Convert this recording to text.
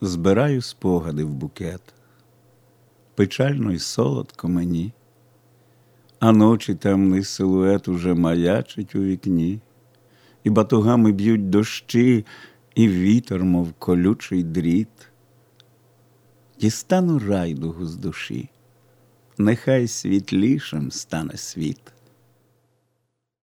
збираю спогади в букет, печально й солодко мені, а ночі темний силует уже маячить у вікні, і батугами б'ють дощі, і вітер, мов колючий дріт. Дістану райдугу з душі, нехай світлішим стане світ.